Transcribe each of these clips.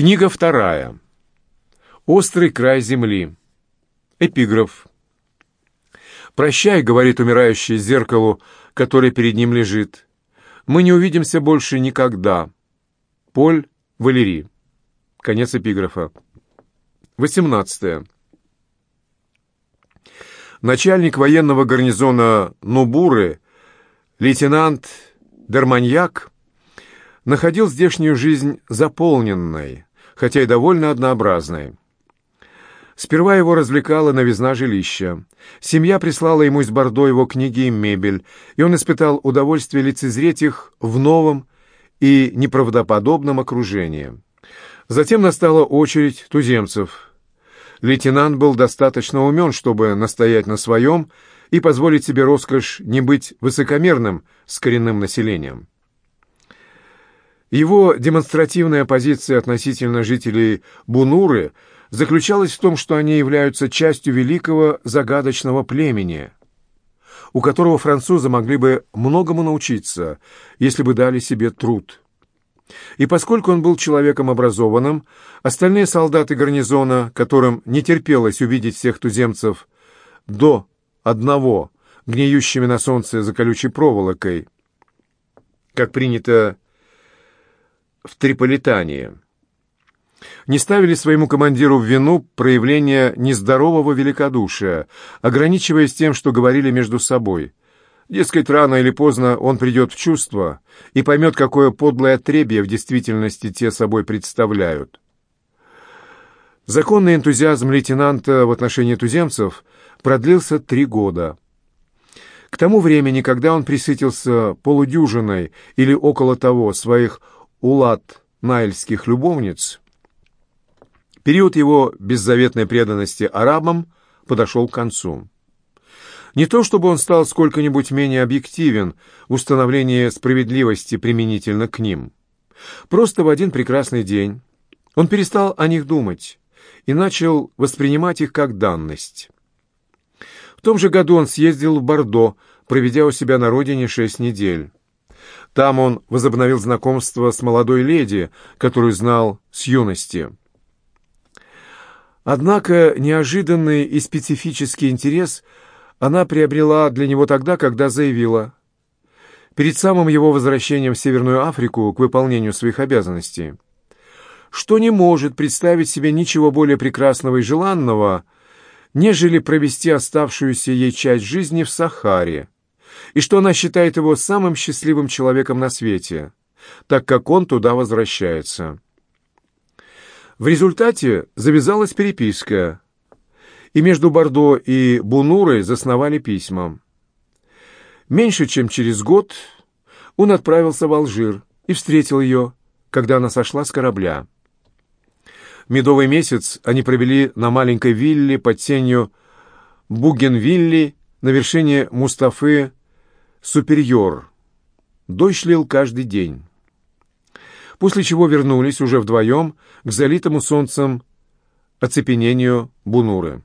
Книга вторая. Острый край земли. Эпиграф. «Прощай», — говорит умирающее зеркалу, которое перед ним лежит. «Мы не увидимся больше никогда». Поль Валери. Конец эпиграфа. 18. Начальник военного гарнизона Нубуры, лейтенант Дерманьяк, находил здешнюю жизнь заполненной, хотя и довольно однообразной. Сперва его развлекала новизна жилища. Семья прислала ему из Бордо его книги и мебель, и он испытал удовольствие лицезреть их в новом и неправдоподобном окружении. Затем настала очередь туземцев. Лейтенант был достаточно умен, чтобы настоять на своем и позволить себе роскошь не быть высокомерным с коренным населением. Его демонстративная позиция относительно жителей Бунуры заключалась в том, что они являются частью великого загадочного племени, у которого французы могли бы многому научиться, если бы дали себе труд. И поскольку он был человеком образованным, остальные солдаты гарнизона, которым не терпелось увидеть всех туземцев до одного, гниющими на солнце за колючей проволокой, как принято в Триполитании. Не ставили своему командиру в вину проявление нездорового великодушия, ограничиваясь тем, что говорили между собой. Дескать, рано или поздно он придет в чувство и поймет, какое подлое отребье в действительности те собой представляют. Законный энтузиазм лейтенанта в отношении туземцев продлился три года. К тому времени, когда он присытился полудюжиной или около того своих улад найльских любовниц, период его беззаветной преданности арабам подошел к концу. Не то чтобы он стал сколько-нибудь менее объективен в установлении справедливости применительно к ним. Просто в один прекрасный день он перестал о них думать и начал воспринимать их как данность. В том же году он съездил в Бордо, проведя у себя на родине шесть недель. Там он возобновил знакомство с молодой леди, которую знал с юности. Однако неожиданный и специфический интерес она приобрела для него тогда, когда заявила перед самым его возвращением в Северную Африку к выполнению своих обязанностей, что не может представить себе ничего более прекрасного и желанного, нежели провести оставшуюся ей часть жизни в Сахаре, и что она считает его самым счастливым человеком на свете, так как он туда возвращается. В результате завязалась переписка, и между Бордо и Бунурой засновали письма. Меньше чем через год он отправился в Алжир и встретил ее, когда она сошла с корабля. Медовый месяц они провели на маленькой вилле под тенью Бугенвилли на вершине Мустафы Суперьор. Дождь лил каждый день. После чего вернулись уже вдвоем к залитому солнцем оцепенению Бунуры.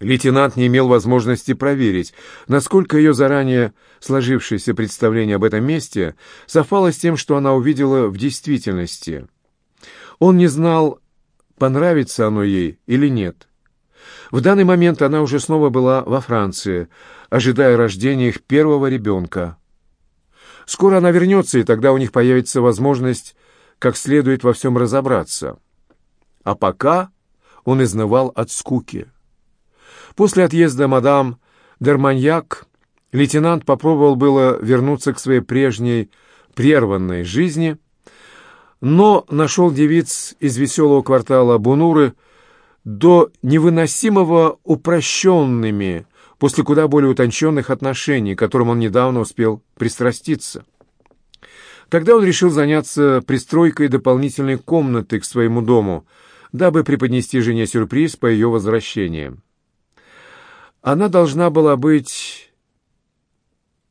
Лейтенант не имел возможности проверить, насколько ее заранее сложившееся представление об этом месте совпало с тем, что она увидела в действительности. Он не знал, понравится оно ей или нет. В данный момент она уже снова была во Франции, ожидая рождения их первого ребенка. Скоро она вернется, и тогда у них появится возможность как следует во всем разобраться. А пока он изнывал от скуки. После отъезда мадам Дерманьяк лейтенант попробовал было вернуться к своей прежней прерванной жизни, но нашел девиц из веселого квартала Бунуры – до невыносимого упрощенными после куда более утонченных отношений, к которым он недавно успел пристраститься. Тогда он решил заняться пристройкой дополнительной комнаты к своему дому, дабы преподнести жене сюрприз по ее возвращении. Она должна была быть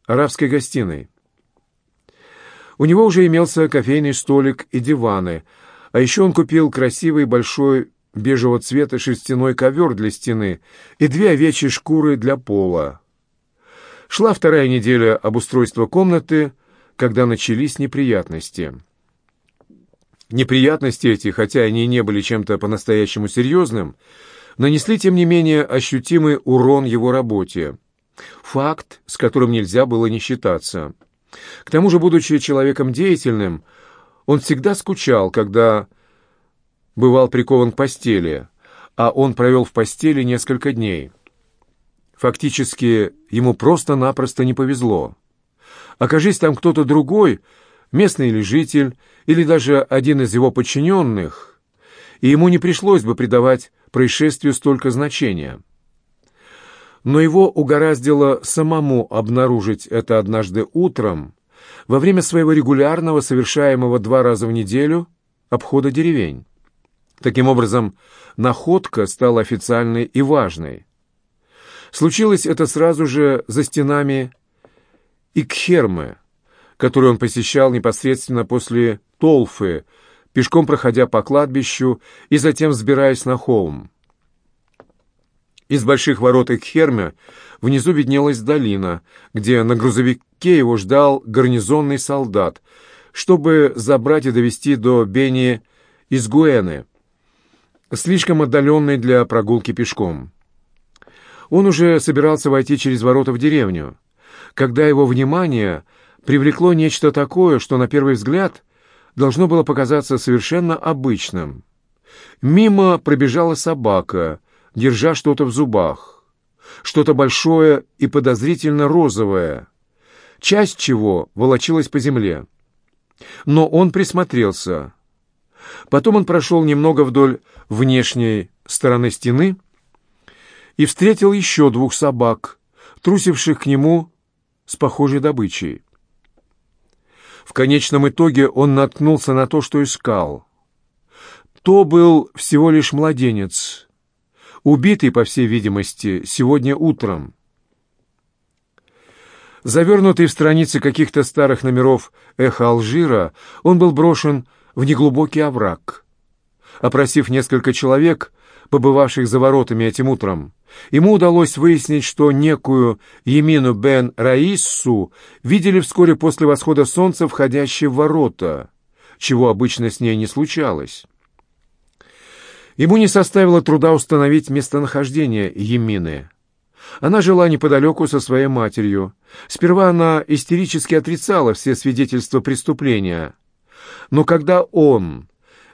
арабской гостиной. У него уже имелся кофейный столик и диваны, а еще он купил красивый большой бежевого цвета шерстяной ковер для стены и две овечьи шкуры для пола. Шла вторая неделя обустройства комнаты, когда начались неприятности. Неприятности эти, хотя они и не были чем-то по-настоящему серьезным, нанесли, тем не менее, ощутимый урон его работе. Факт, с которым нельзя было не считаться. К тому же, будучи человеком деятельным, он всегда скучал, когда бывал прикован к постели, а он провел в постели несколько дней. Фактически, ему просто-напросто не повезло. Окажись там кто-то другой, местный или житель, или даже один из его подчиненных, и ему не пришлось бы придавать происшествию столько значения. Но его угораздило самому обнаружить это однажды утром, во время своего регулярного, совершаемого два раза в неделю, обхода деревень. Таким образом, находка стала официальной и важной. Случилось это сразу же за стенами Икхермы, которую он посещал непосредственно после Толфы, пешком проходя по кладбищу и затем взбираясь на холм. Из больших ворот Экхерме внизу виднелась долина, где на грузовике его ждал гарнизонный солдат, чтобы забрать и довести до Бени из Гуэны, слишком отдаленной для прогулки пешком. Он уже собирался войти через ворота в деревню, когда его внимание привлекло нечто такое, что на первый взгляд должно было показаться совершенно обычным. Мимо пробежала собака, держа что-то в зубах, что-то большое и подозрительно розовое, часть чего волочилась по земле. Но он присмотрелся. Потом он прошел немного вдоль внешней стороны стены и встретил еще двух собак, трусивших к нему с похожей добычей. В конечном итоге он наткнулся на то, что искал. То был всего лишь младенец, убитый, по всей видимости, сегодня утром. Завернутый в страницы каких-то старых номеров «Эхо Алжира», он был брошен в неглубокий овраг. Опросив несколько человек, побывавших за воротами этим утром, ему удалось выяснить, что некую Емину бен Раиссу видели вскоре после восхода солнца, входящей в ворота, чего обычно с ней не случалось. Ему не составило труда установить местонахождение Емины. Она жила неподалеку со своей матерью. Сперва она истерически отрицала все свидетельства преступления. Но когда он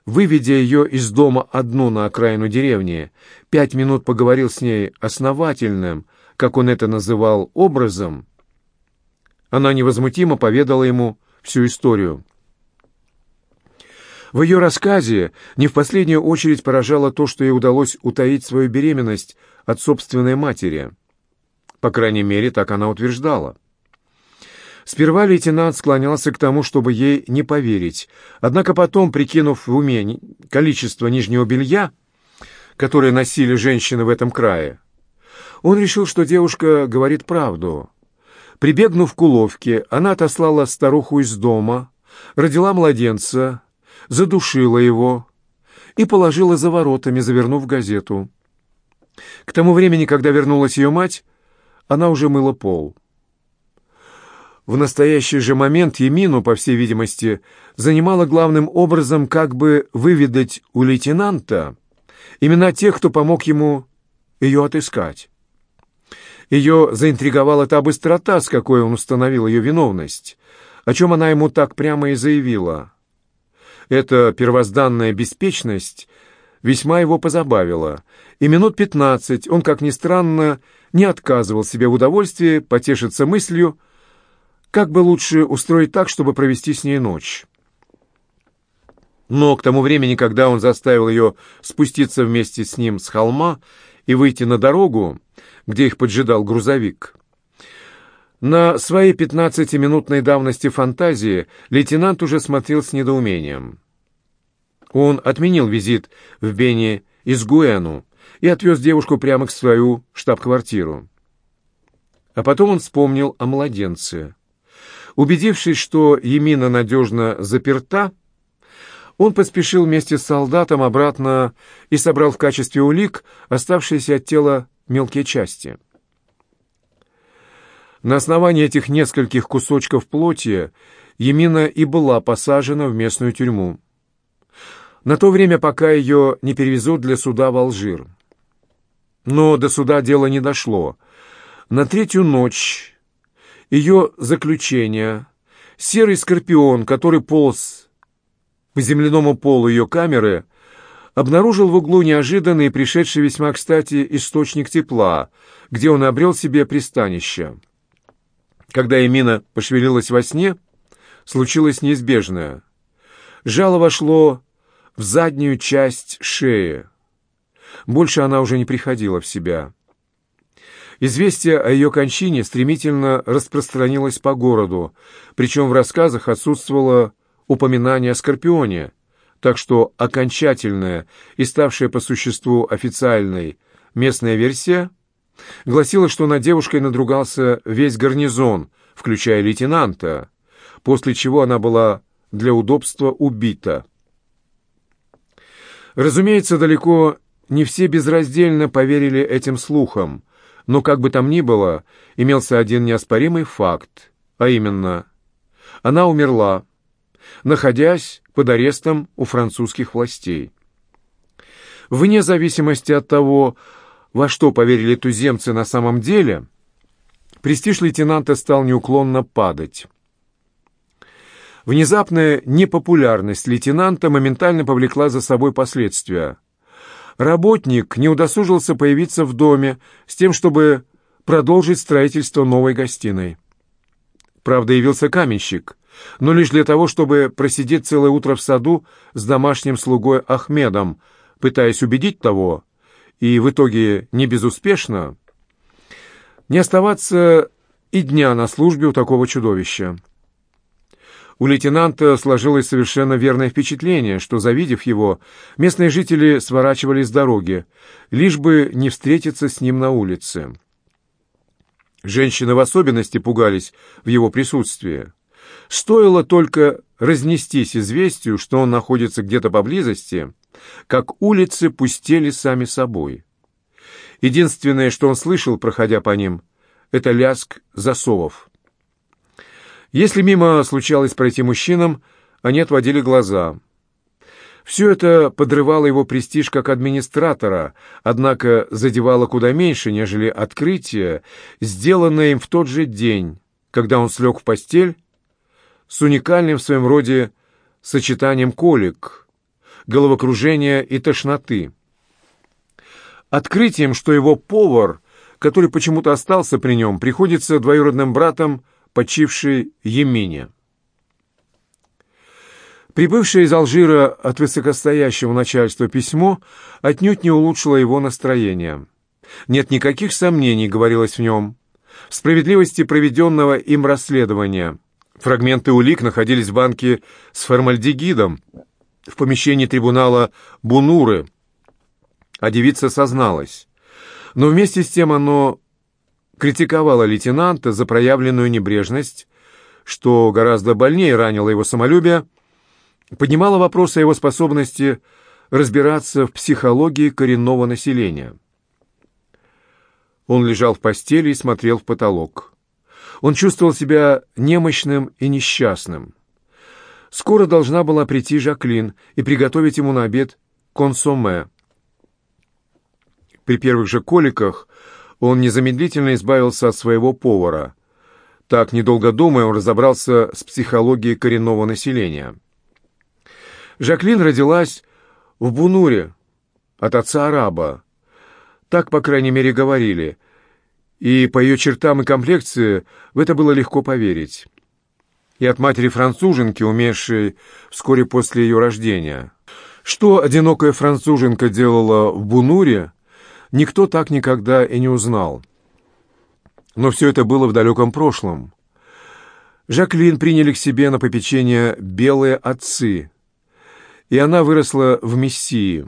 выведя ее из дома одну на окраину деревни, пять минут поговорил с ней основательным, как он это называл, образом, она невозмутимо поведала ему всю историю. В ее рассказе не в последнюю очередь поражало то, что ей удалось утаить свою беременность от собственной матери. По крайней мере, так она утверждала. Сперва лейтенант склонялся к тому, чтобы ей не поверить, однако потом, прикинув в уме количество нижнего белья, которое носили женщины в этом крае, он решил, что девушка говорит правду. Прибегнув к уловке, она отослала старуху из дома, родила младенца, задушила его и положила за воротами, завернув газету. К тому времени, когда вернулась ее мать, она уже мыла пол. В настоящий же момент Емину, по всей видимости, занимала главным образом как бы выведать у лейтенанта имена тех, кто помог ему ее отыскать. Ее заинтриговала та быстрота, с какой он установил ее виновность, о чем она ему так прямо и заявила. Эта первозданная беспечность весьма его позабавила, и минут пятнадцать он, как ни странно, не отказывал себе в удовольствии потешиться мыслью, как бы лучше устроить так, чтобы провести с ней ночь. Но к тому времени, когда он заставил ее спуститься вместе с ним с холма и выйти на дорогу, где их поджидал грузовик, на своей пятнадцатиминутной давности фантазии лейтенант уже смотрел с недоумением. Он отменил визит в Бене из Гуэну и отвез девушку прямо к свою штаб-квартиру. А потом он вспомнил о младенце. Убедившись, что Емина надежно заперта, он поспешил вместе с солдатом обратно и собрал в качестве улик оставшиеся от тела мелкие части. На основании этих нескольких кусочков плоти Емина и была посажена в местную тюрьму. на то время, пока ее не перевезут для суда в Алжир. Но до суда дело не дошло. На третью ночь ее заключение серый скорпион, который полз по земляному полу ее камеры, обнаружил в углу неожиданный и пришедший весьма кстати источник тепла, где он обрел себе пристанище. Когда Эмина пошевелилась во сне, случилось неизбежное. Жало вошло в заднюю часть шеи. Больше она уже не приходила в себя. Известие о ее кончине стремительно распространилось по городу, причем в рассказах отсутствовало упоминание о Скорпионе, так что окончательная и ставшая по существу официальной местная версия гласила, что над девушкой надругался весь гарнизон, включая лейтенанта, после чего она была для удобства убита. Разумеется, далеко не все безраздельно поверили этим слухам, но как бы там ни было, имелся один неоспоримый факт, а именно, она умерла, находясь под арестом у французских властей. Вне зависимости от того, во что поверили туземцы на самом деле, престиж лейтенанта стал неуклонно падать. Внезапная непопулярность лейтенанта моментально повлекла за собой последствия. Работник не удосужился появиться в доме с тем, чтобы продолжить строительство новой гостиной. Правда, явился каменщик, но лишь для того, чтобы просидеть целое утро в саду с домашним слугой Ахмедом, пытаясь убедить того, и в итоге не безуспешно, не оставаться и дня на службе у такого чудовища. У лейтенанта сложилось совершенно верное впечатление, что, завидев его, местные жители сворачивали с дороги, лишь бы не встретиться с ним на улице. Женщины в особенности пугались в его присутствии. Стоило только разнестись известию, что он находится где-то поблизости, как улицы пустели сами собой. Единственное, что он слышал, проходя по ним, это лязг засовов. Если мимо случалось пройти мужчинам, они отводили глаза. Все это подрывало его престиж как администратора, однако задевало куда меньше, нежели открытие, сделанное им в тот же день, когда он слег в постель с уникальным в своем роде сочетанием колик, головокружения и тошноты. Открытием, что его повар, который почему-то остался при нем, приходится двоюродным братом почившей Емине. Прибывшее из Алжира от высокостоящего начальства письмо отнюдь не улучшило его настроение. Нет никаких сомнений, говорилось в нем, в справедливости проведенного им расследования. Фрагменты улик находились в банке с формальдегидом в помещении трибунала Бунуры, а девица созналась. Но вместе с тем оно критиковала лейтенанта за проявленную небрежность, что гораздо больнее ранило его самолюбие, поднимала вопрос о его способности разбираться в психологии коренного населения. Он лежал в постели и смотрел в потолок. Он чувствовал себя немощным и несчастным. Скоро должна была прийти Жаклин и приготовить ему на обед консоме. При первых же коликах он незамедлительно избавился от своего повара. Так, недолго думая, он разобрался с психологией коренного населения. Жаклин родилась в Бунуре от отца-араба. Так, по крайней мере, говорили. И по ее чертам и комплекции в это было легко поверить. И от матери-француженки, умершей вскоре после ее рождения. Что одинокая француженка делала в Бунуре, никто так никогда и не узнал. Но все это было в далеком прошлом. Жаклин приняли к себе на попечение белые отцы, и она выросла в Мессии.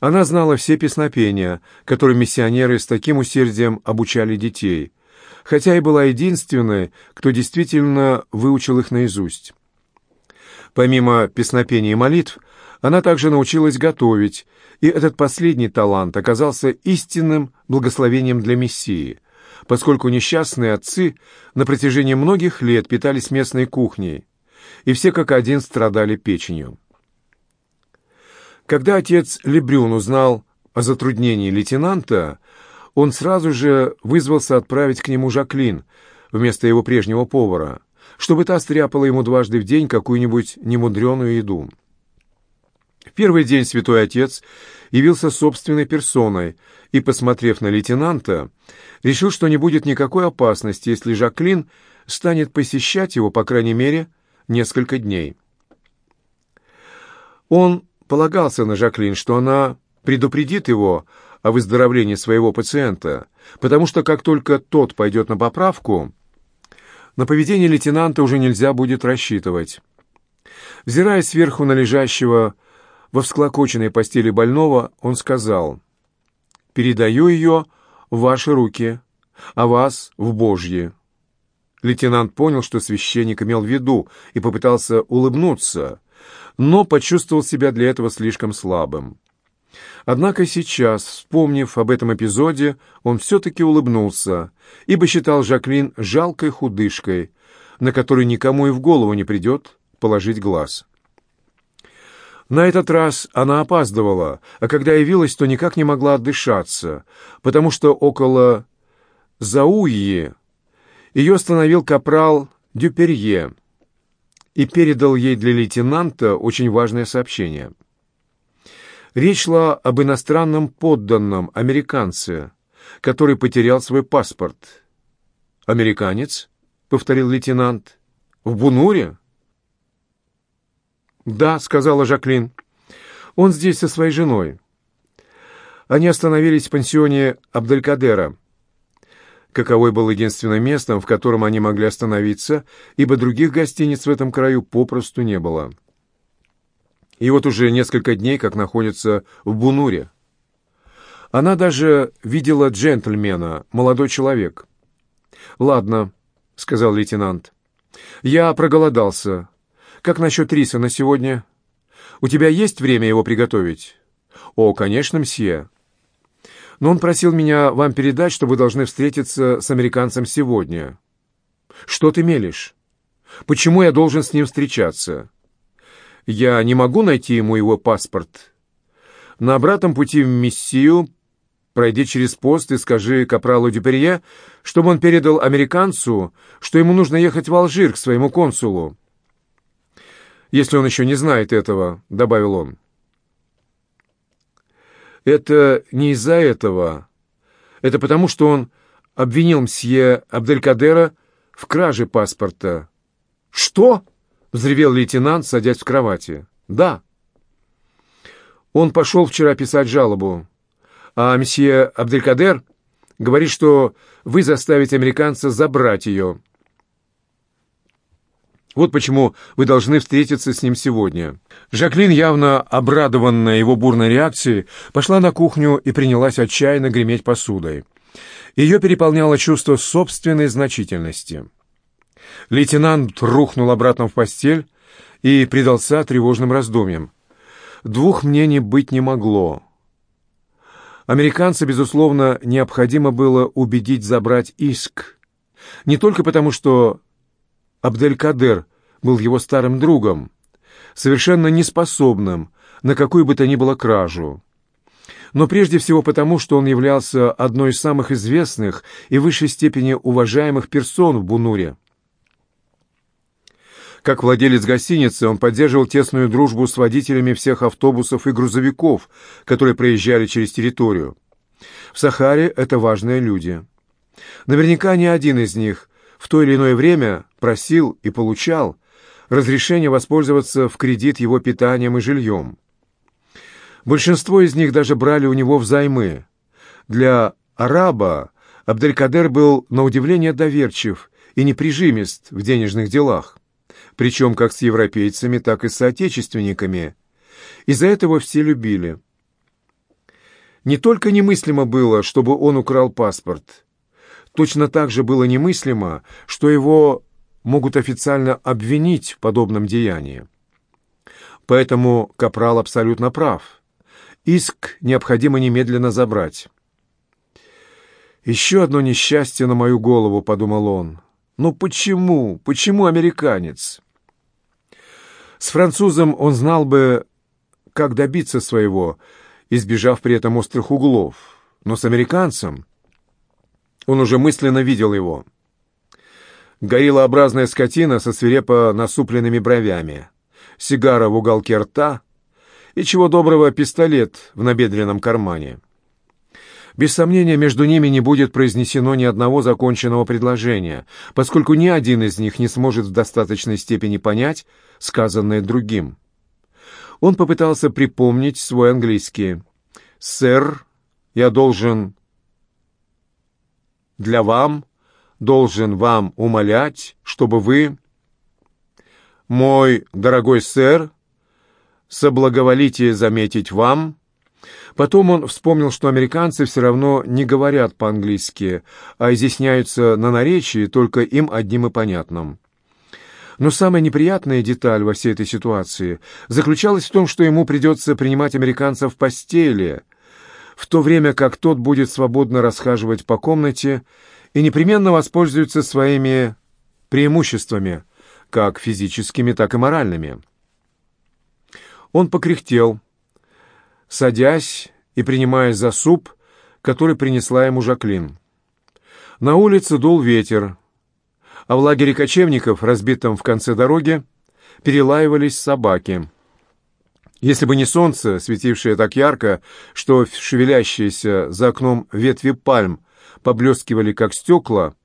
Она знала все песнопения, которые миссионеры с таким усердием обучали детей, хотя и была единственной, кто действительно выучил их наизусть. Помимо песнопений и молитв, она также научилась готовить, и этот последний талант оказался истинным благословением для Мессии, поскольку несчастные отцы на протяжении многих лет питались местной кухней, и все как один страдали печенью. Когда отец Лебрюн узнал о затруднении лейтенанта, он сразу же вызвался отправить к нему Жаклин вместо его прежнего повара, чтобы та стряпала ему дважды в день какую-нибудь немудреную еду. В первый день святой отец явился собственной персоной и, посмотрев на лейтенанта, решил, что не будет никакой опасности, если Жаклин станет посещать его, по крайней мере, несколько дней. Он полагался на Жаклин, что она предупредит его о выздоровлении своего пациента, потому что как только тот пойдет на поправку, на поведение лейтенанта уже нельзя будет рассчитывать. Взирая сверху на лежащего во всклокоченной постели больного, он сказал, «Передаю ее в ваши руки, а вас в Божьи». Лейтенант понял, что священник имел в виду, и попытался улыбнуться, но почувствовал себя для этого слишком слабым. Однако сейчас, вспомнив об этом эпизоде, он все-таки улыбнулся, ибо считал Жаклин жалкой худышкой, на которую никому и в голову не придет положить глаз. На этот раз она опаздывала, а когда явилась, то никак не могла отдышаться, потому что около Зауи ее остановил капрал Дюперье и передал ей для лейтенанта очень важное сообщение — Речь шла об иностранном подданном, американце, который потерял свой паспорт. «Американец?» — повторил лейтенант. «В Бунуре?» «Да», — сказала Жаклин. «Он здесь со своей женой». Они остановились в пансионе Абделькадера, каковой был единственным местом, в котором они могли остановиться, ибо других гостиниц в этом краю попросту не было. И вот уже несколько дней, как находится в Бунуре. Она даже видела джентльмена, молодой человек. «Ладно», — сказал лейтенант. «Я проголодался. Как насчет риса на сегодня? У тебя есть время его приготовить?» «О, конечно, мсье. Но он просил меня вам передать, что вы должны встретиться с американцем сегодня». «Что ты мелешь? Почему я должен с ним встречаться?» Я не могу найти ему его паспорт. На обратном пути в Миссию пройди через пост и скажи капралу Дюперье, чтобы он передал американцу, что ему нужно ехать в Алжир к своему консулу. «Если он еще не знает этого», — добавил он. «Это не из-за этого. Это потому, что он обвинил мсье Абделькадера в краже паспорта». «Что?» взревел лейтенант, садясь в кровати. «Да». Он пошел вчера писать жалобу, а месье Абделькадер говорит, что вы заставите американца забрать ее. Вот почему вы должны встретиться с ним сегодня». Жаклин, явно обрадованная его бурной реакцией, пошла на кухню и принялась отчаянно греметь посудой. Ее переполняло чувство собственной значительности. Лейтенант рухнул обратно в постель и предался тревожным раздумьям. Двух мнений быть не могло. Американца, безусловно, необходимо было убедить забрать иск. Не только потому, что Абделькадер был его старым другом, совершенно неспособным на какую бы то ни было кражу, но прежде всего потому, что он являлся одной из самых известных и в высшей степени уважаемых персон в Бунуре. Как владелец гостиницы он поддерживал тесную дружбу с водителями всех автобусов и грузовиков, которые проезжали через территорию. В Сахаре это важные люди. Наверняка ни один из них в то или иное время просил и получал разрешение воспользоваться в кредит его питанием и жильем. Большинство из них даже брали у него взаймы. Для араба Абделькадер был на удивление доверчив и неприжимист в денежных делах причем как с европейцами, так и с соотечественниками. Из-за этого все любили. Не только немыслимо было, чтобы он украл паспорт. Точно так же было немыслимо, что его могут официально обвинить в подобном деянии. Поэтому Капрал абсолютно прав. Иск необходимо немедленно забрать. «Еще одно несчастье на мою голову», — подумал он. «Но почему? Почему американец?» С французом он знал бы, как добиться своего, избежав при этом острых углов. Но с американцем он уже мысленно видел его. Гориллообразная скотина со свирепо насупленными бровями, сигара в уголке рта и, чего доброго, пистолет в набедренном кармане. Без сомнения, между ними не будет произнесено ни одного законченного предложения, поскольку ни один из них не сможет в достаточной степени понять сказанное другим. Он попытался припомнить свой английский. «Сэр, я должен для вам, должен вам умолять, чтобы вы...» «Мой дорогой сэр, соблаговолите заметить вам...» Потом он вспомнил, что американцы все равно не говорят по-английски, а изъясняются на наречии только им одним и понятным. Но самая неприятная деталь во всей этой ситуации заключалась в том, что ему придется принимать американца в постели, в то время как тот будет свободно расхаживать по комнате и непременно воспользуется своими преимуществами, как физическими, так и моральными. Он покряхтел, садясь и принимаясь за суп, который принесла ему Жаклин. На улице дул ветер, а в лагере кочевников, разбитом в конце дороги, перелаивались собаки. Если бы не солнце, светившее так ярко, что шевелящиеся за окном ветви пальм поблескивали, как стекла,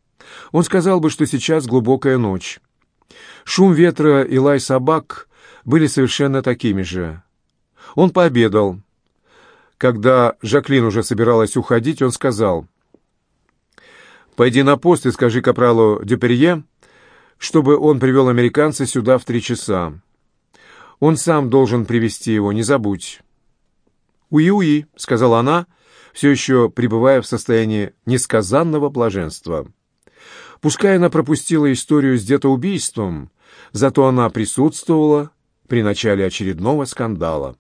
он сказал бы, что сейчас глубокая ночь. Шум ветра и лай собак были совершенно такими же. Он пообедал, когда Жаклин уже собиралась уходить, он сказал, «Пойди на пост и скажи капралу Дюперье, чтобы он привел американца сюда в три часа. Он сам должен привести его, не забудь». «Уи-уи», — сказала она, все еще пребывая в состоянии несказанного блаженства. Пускай она пропустила историю с детоубийством, зато она присутствовала при начале очередного скандала.